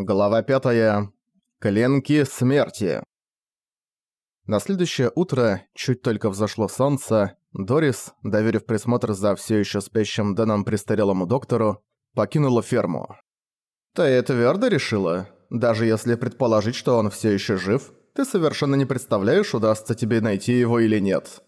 Глава 5. Клинки смерти. На следующее утро, чуть только взошло солнце, Дорис, доверив присмотр за все еще спящим Дэном престарелому доктору, покинула ферму. «Ты это твердо решила? Даже если предположить, что он все еще жив, ты совершенно не представляешь, удастся тебе найти его или нет».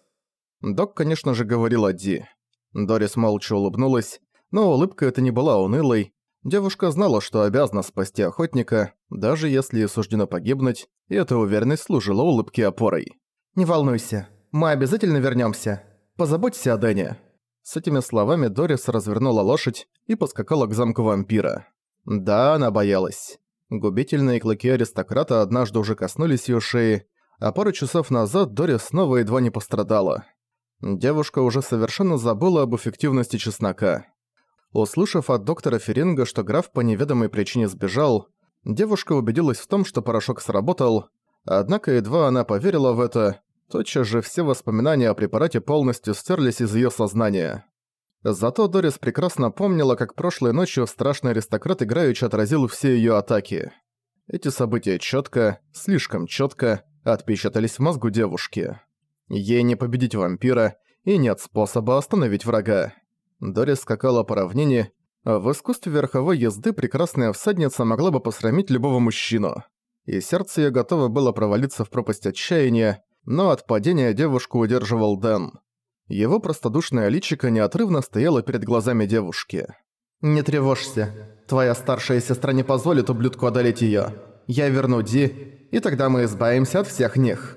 Док, конечно же, говорил Ди. Дорис молча улыбнулась, но улыбка эта не была унылой, Девушка знала, что обязана спасти охотника, даже если суждено погибнуть, и эта уверенность служила улыбке опорой. «Не волнуйся, мы обязательно вернёмся. Позаботься о Дэне». С этими словами Дорис развернула лошадь и поскакала к замку вампира. Да, она боялась. Губительные клыки аристократа однажды уже коснулись её шеи, а пару часов назад Дорис снова едва не пострадала. Девушка уже совершенно забыла об эффективности чеснока. Услышав от доктора Феринга, что граф по неведомой причине сбежал, девушка убедилась в том, что порошок сработал, однако едва она поверила в это, тотчас же все воспоминания о препарате полностью стерлись из её сознания. Зато Дорис прекрасно помнила, как прошлой ночью страшный аристократ играючи отразил все её атаки. Эти события чётко, слишком чётко, отпечатались в мозгу девушки. Ей не победить вампира, и нет способа остановить врага. Дори скакала по равнине, а в искусстве верховой езды прекрасная всадница могла бы посрамить любого мужчину. И сердце её готово было провалиться в пропасть отчаяния, но от падения девушку удерживал Дэн. Его простодушное личико неотрывно стояло перед глазами девушки. «Не тревожься. Твоя старшая сестра не позволит ублюдку одолеть её. Я верну Ди, и тогда мы избавимся от всех них».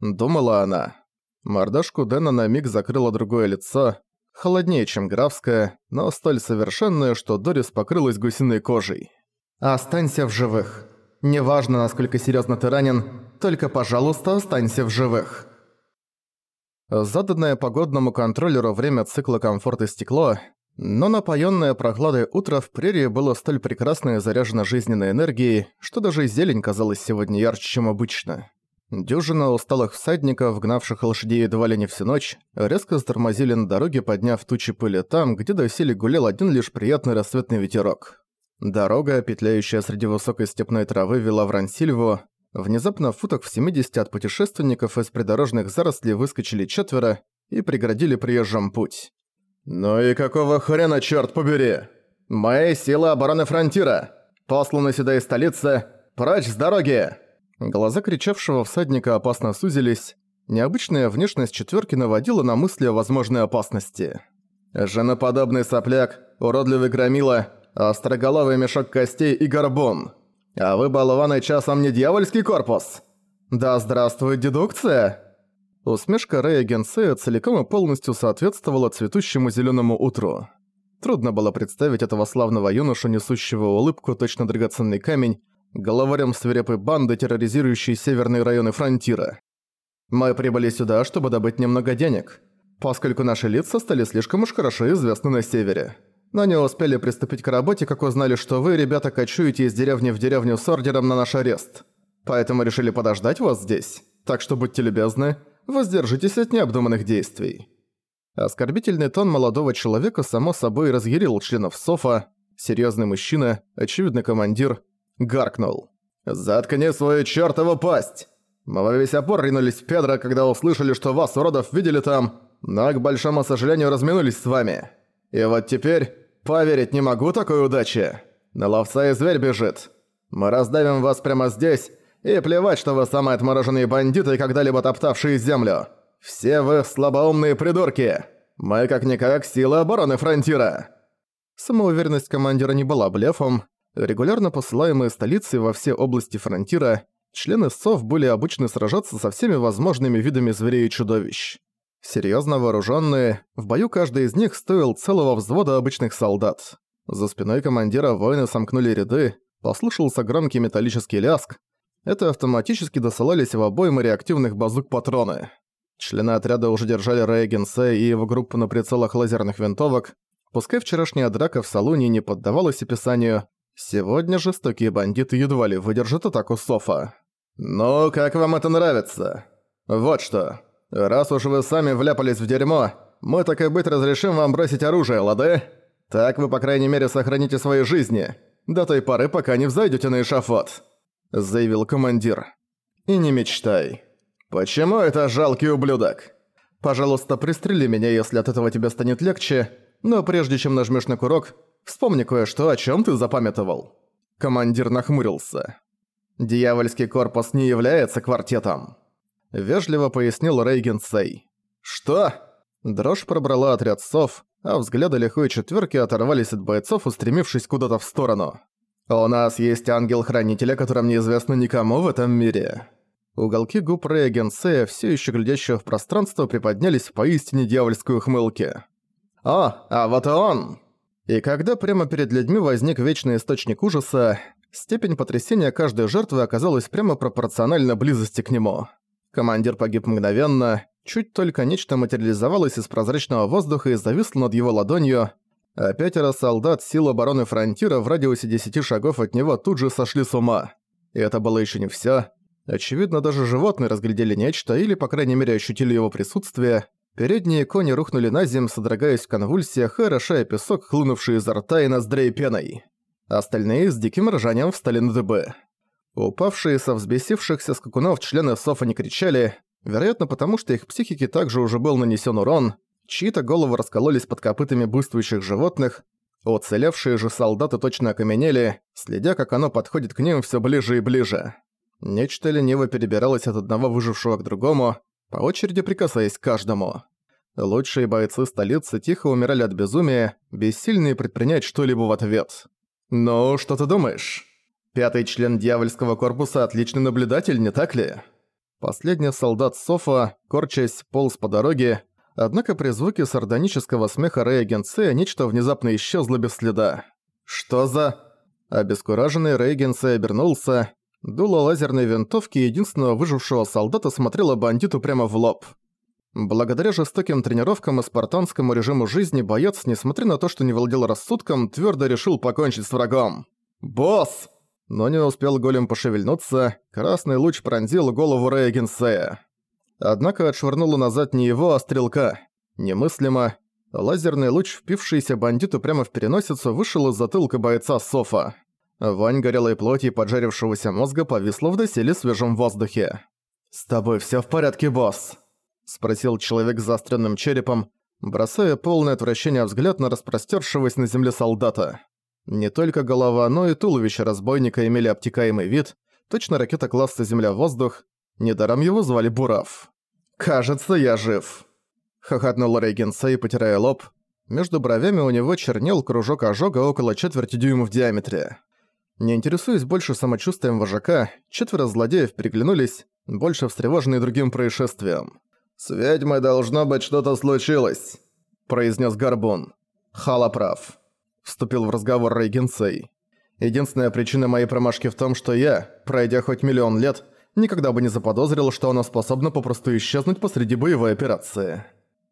Думала она. Мордашку Дэна на миг закрыло другое лицо, холоднее, чем графская, но столь совершенная, что Дорис покрылась гусиной кожей. «Останься в живых. Неважно, насколько серьезно ты ранен, только, пожалуйста, останься в живых». Заданное погодному контроллеру время цикла комфорта стекло, но напоенное прохладой утро в прерии было столь прекрасно и заряжено жизненной энергией, что даже зелень казалась сегодня ярче, чем обычно. Дюжина усталых всадников, гнавших лошадей едва ли не всю ночь, резко затормозили на дороге, подняв тучи пыли там, где доселе гулял один лишь приятный рассветный ветерок. Дорога, петляющая среди высокой степной травы, вела в Рансильву. Внезапно в футах в 70 от путешественников из придорожных зарослей выскочили четверо и преградили приезжим путь. «Ну и какого хрена, черт побери? Мои силы обороны фронтира! Посланы сюда из столицы! Прочь с дороги!» Глаза кричавшего всадника опасно сузились. Необычная внешность четверки наводила на мысли о возможной опасности. Женоподобный сопляк, уродливый громила, остроголовый мешок костей и горбун. А вы, болваны, часом не дьявольский корпус? Да здравствует дедукция! Усмешка Рэя Генсея целиком и полностью соответствовала цветущему зеленому утру. Трудно было представить этого славного юношу, несущего улыбку, точно драгоценный камень, главарем свирепой банды, терроризирующей северные районы фронтира. Мы прибыли сюда, чтобы добыть немного денег, поскольку наши лица стали слишком уж хорошо известны на севере. Но не успели приступить к работе, как узнали, что вы, ребята, кочуете из деревни в деревню с ордером на наш арест. Поэтому решили подождать вас здесь. Так что будьте любезны, воздержитесь от необдуманных действий». Оскорбительный тон молодого человека само собой разъярил членов СОФа, серьезный мужчина, очевидно командир, гаркнул. «Заткни свою чертову пасть! Мы во весь опор ринулись в Педро, когда услышали, что вас, уродов, видели там, но, к большому сожалению, разминулись с вами. И вот теперь поверить не могу такой удачи. На ловца и зверь бежит. Мы раздавим вас прямо здесь, и плевать, что вы самые отмороженные бандиты, когда-либо топтавшие землю. Все вы слабоумные придурки. Мы как-никак сила обороны фронтира». Самоуверенность командира не была блефом, Регулярно посылаемые столицей во все области фронтира, члены СОВ были обучены сражаться со всеми возможными видами зверей и чудовищ. Серьезно вооруженные, в бою каждый из них стоил целого взвода обычных солдат. За спиной командира воины сомкнули ряды, послышался громкий металлический лязг. Это автоматически досылались в обоймы реактивных базук патроны. Члены отряда уже держали Рэя и его группу на прицелах лазерных винтовок. Пускай вчерашняя драка в салоне не поддавалась описанию, Сегодня жестокие бандиты едва ли выдержат атаку Софа. «Ну, как вам это нравится? Вот что. Раз уж вы сами вляпались в дерьмо, мы так и быть разрешим вам бросить оружие, лады? Так вы, по крайней мере, сохраните свои жизни. до той поры, пока не взойдете на эшафот», — заявил командир. «И не мечтай. Почему это жалкий ублюдок? Пожалуйста, пристрели меня, если от этого тебе станет легче, но прежде чем нажмешь на курок, вспомни кое-что, о чем ты запамятовал». Командир нахмурился. «Дьявольский корпус не является квартетом», — вежливо пояснил Рейген Сей. «Что?» Дрожь пробрала отряд сов, а взгляды лихой четверки оторвались от бойцов, устремившись куда-то в сторону. «У нас есть ангел-хранитель, о котором неизвестно никому в этом мире». Уголки губ Рэя Генсея, все еще глядящего в пространство, приподнялись в поистине дьявольскую хмылке. «О, а вот и он!» И когда прямо перед людьми возник вечный источник ужаса, степень потрясения каждой жертвы оказалась прямо пропорциональна близости к нему. Командир погиб мгновенно, чуть только нечто материализовалось из прозрачного воздуха и зависло над его ладонью, а пятеро солдат сил обороны Фронтира в радиусе 10 шагов от него тут же сошли с ума. И это было еще не все. Очевидно, даже животные разглядели нечто или, по крайней мере, ощутили его присутствие. Передние кони рухнули на землю, содрогаясь в конвульсиях и орошая песок, хлынувший изо рта и ноздрей пеной. Остальные с диким ржанием встали на дыбы. Упавшие со взбесившихся скакунов члены Софа кричали, вероятно потому, что их психике также уже был нанесен урон, чьи-то головы раскололись под копытами буйствующих животных, уцелевшие же солдаты точно окаменели, следя, как оно подходит к ним все ближе и ближе. Нечто лениво перебиралось от одного выжившего к другому, по очереди прикасаясь к каждому. Лучшие бойцы столицы тихо умирали от безумия, бессильные предпринять что-либо в ответ. «Ну, что ты думаешь? Пятый член дьявольского корпуса – отличный наблюдатель, не так ли?» Последний солдат Софа, корчась, полз по дороге, однако при звуке сардонического смеха Рэя Генсея нечто внезапно исчезло без следа. «Что за...» Обескураженный Рэй Генсей обернулся, Дуло лазерной винтовки единственного выжившего солдата смотрело бандиту прямо в лоб. Благодаря жестоким тренировкам и спартанскому режиму жизни боец, несмотря на то, что не владел рассудком, твердо решил покончить с врагом. «Босс!» Но не успел голем пошевельнуться, красный луч пронзил голову Рэя Генсея. Однако отшвырнуло назад не его, а стрелка. Немыслимо. Лазерный луч, впившийся бандиту прямо в переносицу, вышел из затылка бойца Софа. Вонь горелой плоти и поджарившегося мозга повисла в доселе свежем воздухе. «С тобой всё в порядке, босс?» – спросил человек с заостренным черепом, бросая полное отвращение взгляд на распростёршегося на земле солдата. Не только голова, но и туловище разбойника имели обтекаемый вид, точно ракета класса «Земля-воздух», недаром его звали Бурав. «Кажется, я жив», – хохотнул Рейген Сэй, потирая лоб. Между бровями у него чернел кружок ожога около четверти дюйма в диаметре. Не интересуясь больше самочувствием вожака, четверо злодеев переглянулись, больше встревоженные другим происшествием. «С ведьмой должно быть что-то случилось», – произнес Горбун. «Хала прав», – вступил в разговор Рейгенсей. «Единственная причина моей промашки в том, что я, пройдя хоть миллион лет, никогда бы не заподозрил, что она способна попросту исчезнуть посреди боевой операции».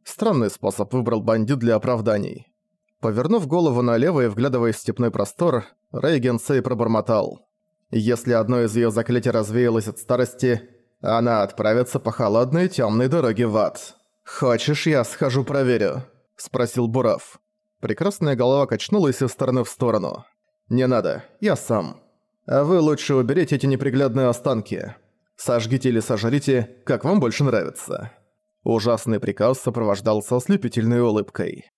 Странный способ выбрал бандит для оправданий. Повернув голову налево и вглядываясь в степной простор, Рейген Сей пробормотал. Если одно из её заклятий развеялось от старости, она отправится по холодной тёмной дороге в ад. «Хочешь, я схожу проверю?» – спросил Бурав. Прекрасная голова качнулась из стороны в сторону. «Не надо, я сам. А вы лучше уберите эти неприглядные останки. Сожгите или сожрите, как вам больше нравится». Ужасный приказ сопровождался ослепительной улыбкой.